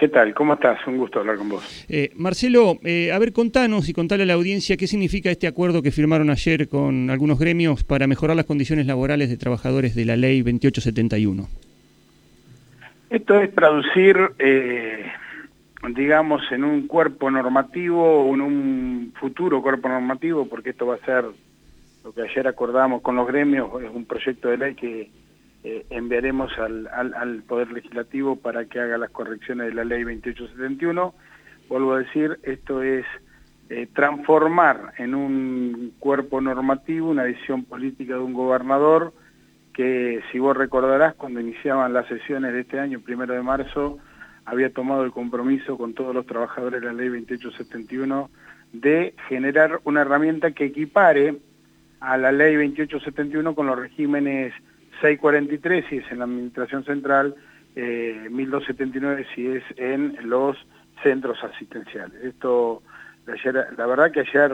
¿Qué tal? ¿Cómo estás? Un gusto hablar con vos. Eh, Marcelo, eh, a ver, contanos y contale a la audiencia qué significa este acuerdo que firmaron ayer con algunos gremios para mejorar las condiciones laborales de trabajadores de la ley 2871. Esto es traducir, eh, digamos, en un cuerpo normativo en un futuro cuerpo normativo, porque esto va a ser lo que ayer acordamos con los gremios, es un proyecto de ley que eh, enviaremos al, al, Poder Legislativo para que haga las correcciones de la Ley 2871. Vuelvo a decir, esto es eh, transformar en un cuerpo normativo una decisión política de un gobernador que, si vos recordarás, cuando iniciaban las sesiones de este año, primero de marzo, había tomado el compromiso con todos los trabajadores de la Ley 2871 de generar una herramienta que equipare a la Ley 2871 con los regímenes 643 si es en la Administración Central, eh, 1279 si es en los centros asistenciales. Esto, ayer, la verdad que ayer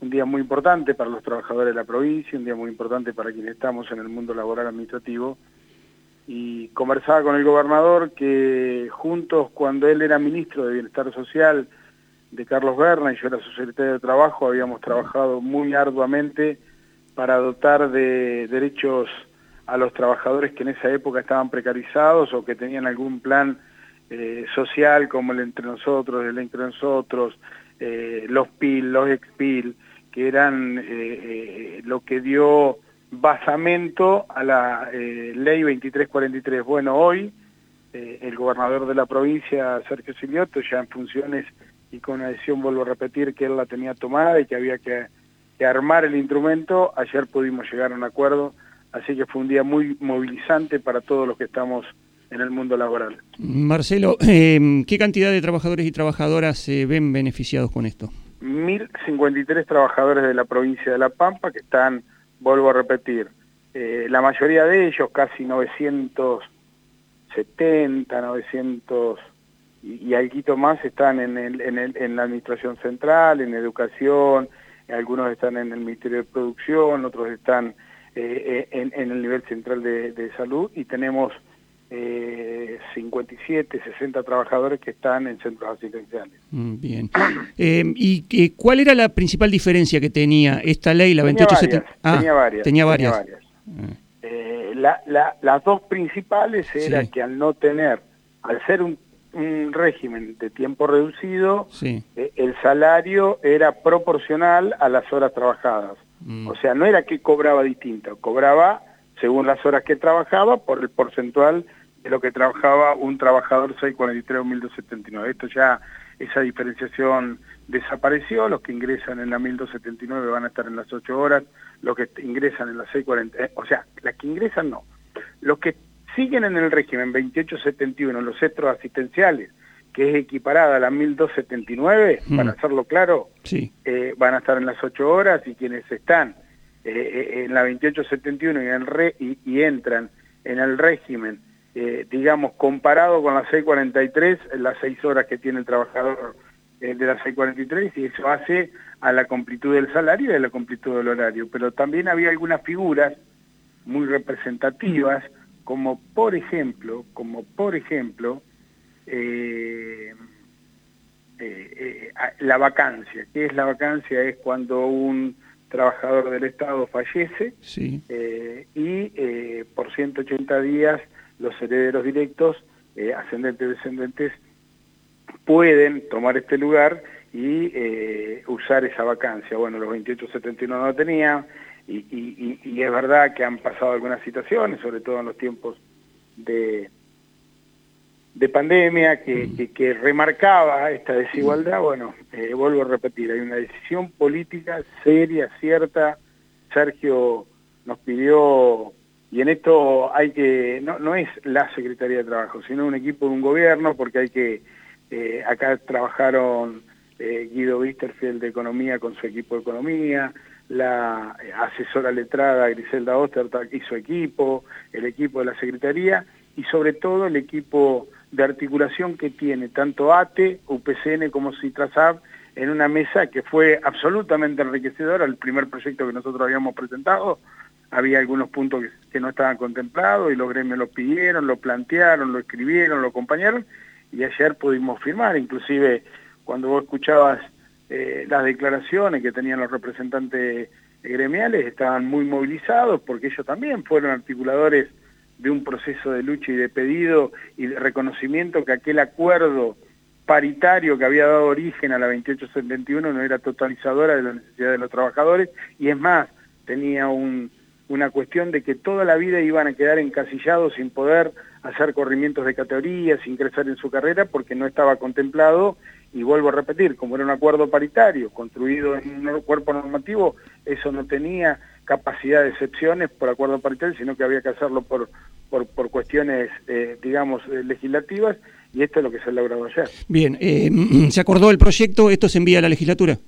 un día muy importante para los trabajadores de la provincia, un día muy importante para quienes estamos en el mundo laboral administrativo, y conversaba con el gobernador que juntos cuando él era ministro de Bienestar Social de Carlos Berna y yo era su secretario de Trabajo, habíamos trabajado muy arduamente para dotar de derechos a los trabajadores que en esa época estaban precarizados o que tenían algún plan eh, social como el Entre Nosotros, el Entre Nosotros, eh, los PIL, los EXPIL, que eran eh, lo que dio basamento a la ley 2343. Bueno, hoy el gobernador de la provincia, Sergio Silioto, ya en funciones y con una decisión, vuelvo a repetir, que él la tenía tomada y que había que armar el instrumento, ayer pudimos llegar a un acuerdo así que fue un día muy movilizante para todos los que estamos en el mundo laboral. Marcelo, em, ¿qué cantidad de trabajadores y trabajadoras se ven beneficiados con esto? 1.053 trabajadores de la provincia de La Pampa que están, vuelvo a repetir, eh, la mayoría de ellos, casi 970, 900 y, y algo más, están en, el, en, el, en la administración central, en educación, algunos están en el Ministerio de Producción, otros están eh, en, el nivel central de, salud y tenemos eh, 57, 60 trabajadores que están en centros asistenciales. Mm, bien. Eh, ¿Y cuál era la principal diferencia que tenía esta ley, la 2870? Ah, tenía varias. Tenía varias. Eh, las dos principales era que al no tener, al ser un, régimen de tiempo reducido, el salario era proporcional a las horas trabajadas. Mm. O sea, no era que cobraba distinto, cobraba según las horas que trabajaba por el porcentual de lo que trabajaba un trabajador 643 o 1279. Esto ya, esa diferenciación desapareció, los que ingresan en la 1279 van a estar en las 8 horas, los que ingresan en las 640, eh, o sea, las que ingresan no. Los que siguen en el régimen 2871, los centros asistenciales, que es equiparada a la 1279, mm. para hacerlo claro, eh, van a estar en las 8 horas y quienes están eh, eh, en la 2871 y, en re, y, entran en el régimen, digamos, comparado con la 643, las 6 horas que tiene el trabajador de la 643, y eso hace a la completud del salario y a la completud del horario. Pero también había algunas figuras muy representativas, como por ejemplo, como por ejemplo, eh, eh, eh, la vacancia. ¿Qué es la vacancia? Es cuando un trabajador del Estado fallece y por 180 días los herederos directos, ascendentes y descendentes, pueden tomar este lugar y usar esa vacancia. Bueno, los 2871 no lo tenían y, y es verdad que han pasado algunas situaciones, sobre todo en los tiempos de de pandemia que, que, remarcaba esta desigualdad, bueno, eh, vuelvo a repetir, hay una decisión política seria, cierta, Sergio nos pidió, y en esto hay que, no, no es la Secretaría de Trabajo, sino un equipo de un gobierno, porque hay que, eh, acá trabajaron eh, Guido Wisterfield de Economía con su equipo de Economía, la asesora letrada Griselda Ostertag y su equipo, el equipo de la Secretaría, y sobre todo el equipo de articulación que tiene tanto ATE, UPCN como CITRASAB en una mesa que fue absolutamente enriquecedora, el primer proyecto que nosotros habíamos presentado, había algunos puntos que, no estaban contemplados y los gremios lo pidieron, lo plantearon, lo escribieron, lo acompañaron y ayer pudimos firmar, inclusive cuando vos escuchabas eh, las declaraciones que tenían los representantes gremiales, estaban muy movilizados porque ellos también fueron articuladores de un proceso de lucha y de pedido y de reconocimiento que aquel acuerdo paritario que había dado origen a la 2871 no era totalizadora de las necesidades de los trabajadores y es más, tenía una cuestión de que toda la vida iban a quedar encasillados sin poder hacer corrimientos de categoría, sin crecer en su carrera porque no estaba contemplado y vuelvo a repetir, como era un acuerdo paritario construido en un cuerpo normativo, eso no tenía capacidad de excepciones por acuerdo paritario, sino que había que hacerlo por, por, por cuestiones, eh, digamos, eh, legislativas, y esto es lo que se ha logrado ayer. Bien, eh, ¿se acordó el proyecto? ¿Esto se envía a la legislatura?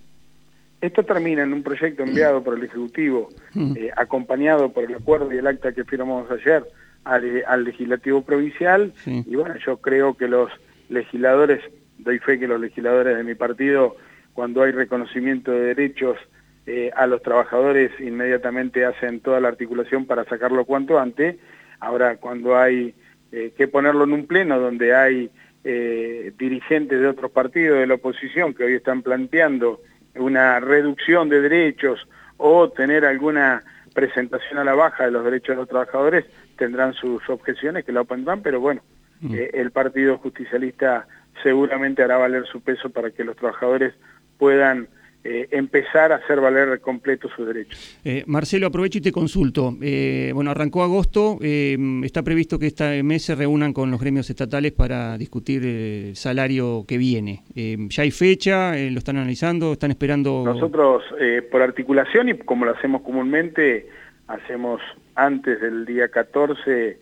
Esto termina en un proyecto enviado por el Ejecutivo, mm. acompañado por el acuerdo y el acta que firmamos ayer al, Legislativo Provincial, y bueno, yo creo que los legisladores, doy fe que los legisladores de mi partido, cuando hay reconocimiento de derechos eh, a los trabajadores inmediatamente hacen toda la articulación para sacarlo cuanto antes. Ahora, cuando hay eh, que ponerlo en un pleno donde hay eh, dirigentes de otros partidos de la oposición que hoy están planteando una reducción de derechos o tener alguna presentación a la baja de los derechos de los trabajadores, tendrán sus objeciones que la opondrán, pero bueno, mm. el Partido Justicialista seguramente hará valer su peso para que los trabajadores puedan eh, empezar a hacer valer completo sus derechos. Eh, Marcelo, aprovecho y te consulto. Eh, bueno, arrancó agosto, está previsto que este mes se reúnan con los gremios estatales para discutir el salario que viene. ¿Ya hay fecha? ¿Lo están analizando? ¿Están esperando? Nosotros, por articulación y como lo hacemos comúnmente, hacemos antes del día 14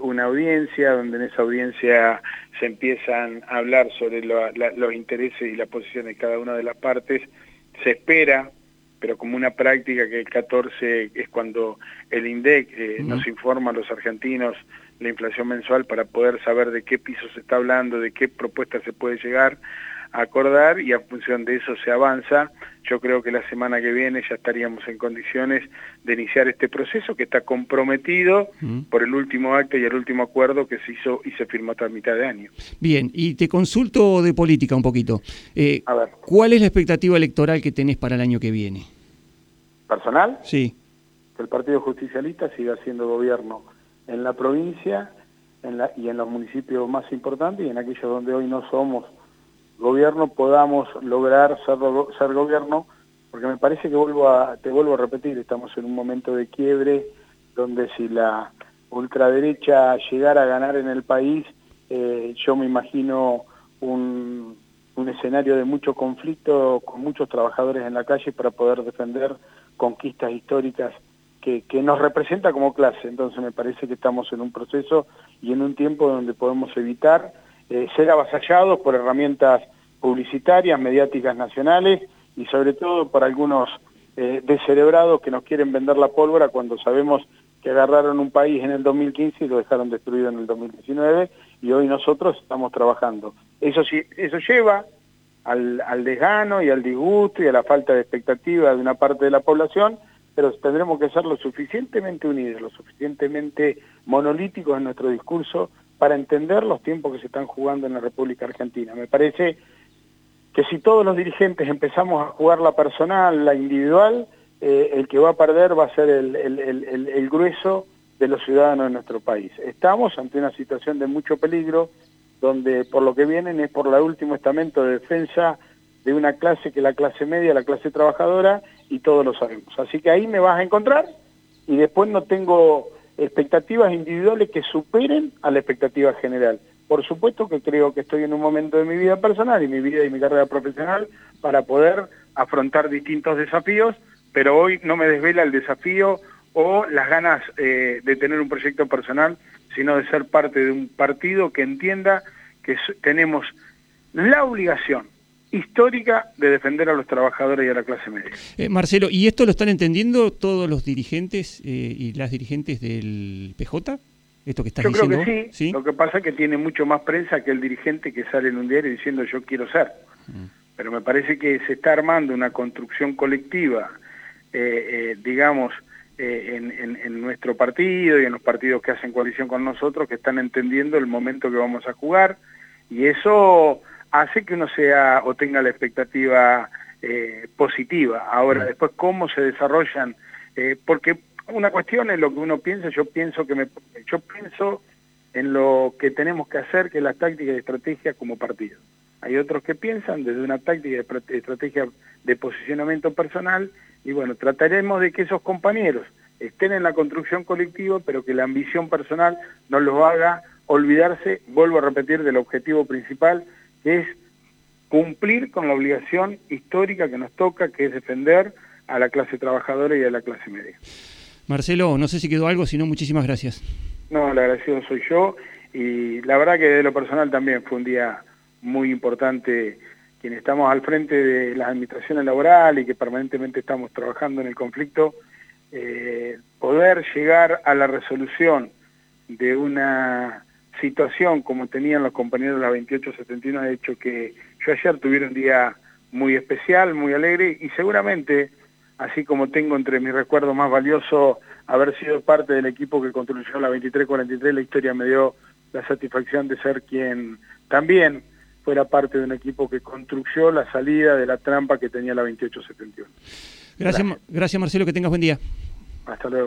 una audiencia, donde en esa audiencia se empiezan a hablar sobre los intereses y la posición de cada una de las partes se espera, pero como una práctica que el 14 es cuando el INDEC eh, nos informa a los argentinos la inflación mensual para poder saber de qué piso se está hablando, de qué propuesta se puede llegar acordar y a función de eso se avanza. Yo creo que la semana que viene ya estaríamos en condiciones de iniciar este proceso que está comprometido por el último acto y el último acuerdo que se hizo y se firmó a mitad de año. Bien, y te consulto de política un poquito. Eh, a ver. ¿Cuál es la expectativa electoral que tenés para el año que viene? ¿Personal? Sí. Que el Partido Justicialista siga siendo gobierno en la provincia en la, y en los municipios más importantes y en aquellos donde hoy no somos gobierno podamos lograr ser, gobierno, porque me parece que vuelvo a, te vuelvo a repetir, estamos en un momento de quiebre donde si la ultraderecha llegara a ganar en el país, eh, yo me imagino un, un escenario de mucho conflicto con muchos trabajadores en la calle para poder defender conquistas históricas que, que, nos representa como clase. Entonces me parece que estamos en un proceso y en un tiempo donde podemos evitar eh, ser avasallados por herramientas publicitarias, mediáticas nacionales y sobre todo por algunos eh, que nos quieren vender la pólvora cuando sabemos que agarraron un país en el 2015 y lo dejaron destruido en el 2019 y hoy nosotros estamos trabajando. Eso, eso lleva al, al desgano y al disgusto y a la falta de expectativa de una parte de la población, pero tendremos que ser lo suficientemente unidos, lo suficientemente monolíticos en nuestro discurso para entender los tiempos que se están jugando en la República Argentina. Me parece que si todos los dirigentes empezamos a jugar la personal, la individual, eh, el que va a perder va a ser el, grueso de los ciudadanos de nuestro país. Estamos ante una situación de mucho peligro, donde por lo que vienen es por el último estamento de defensa de una clase que la clase media, la clase trabajadora, y todos lo sabemos. Así que ahí me vas a encontrar y después no tengo expectativas individuales que superen a la expectativa general. Por supuesto que creo que estoy en un momento de mi vida personal y mi vida y mi carrera profesional para poder afrontar distintos desafíos, pero hoy no me desvela el desafío o las ganas eh, de tener un proyecto personal, sino de ser parte de un partido que entienda que tenemos la obligación histórica de defender a los trabajadores y a la clase media. Eh, Marcelo, ¿y esto lo están entendiendo todos los dirigentes eh, y las dirigentes del PJ? Esto que estás yo creo que sí. Lo que pasa es que tiene mucho más prensa que el dirigente que sale en un diario diciendo yo quiero ser. Mm. Pero me parece que se está armando una construcción colectiva, eh, digamos, en, en nuestro partido y en los partidos que hacen coalición con nosotros, que están entendiendo el momento que vamos a jugar, Y eso hace que uno sea o tenga la expectativa eh, positiva. Ahora, después, ¿cómo se desarrollan? Eh, porque una cuestión es lo que uno piensa, yo pienso que me, yo pienso en lo que tenemos que hacer, que es la táctica y estrategia como partido. Hay otros que piensan desde una táctica y estrategia de posicionamiento personal y bueno, trataremos de que esos compañeros estén en la construcción colectiva, pero que la ambición personal no los haga olvidarse, vuelvo a repetir, del objetivo principal, que es cumplir con la obligación histórica que nos toca, que es defender a la clase trabajadora y a la clase media. Marcelo, no sé si quedó algo, sino muchísimas gracias. No, el agradecido soy yo y la verdad que de lo personal también fue un día muy importante quienes estamos al frente de las administraciones laborales y que permanentemente estamos trabajando en el conflicto, eh, poder llegar a la resolución de una situación como tenían los compañeros de la 2871 ha hecho que yo ayer tuviera un día muy especial, muy alegre y seguramente, así como tengo entre mis recuerdos más valiosos haber sido parte del equipo que construyó la 2343, la historia me dio la satisfacción de ser quien también fuera parte de un equipo que construyó la salida de la trampa que tenía la 2871. Gracias, gracias Marcelo, que tengas buen día. Hasta luego.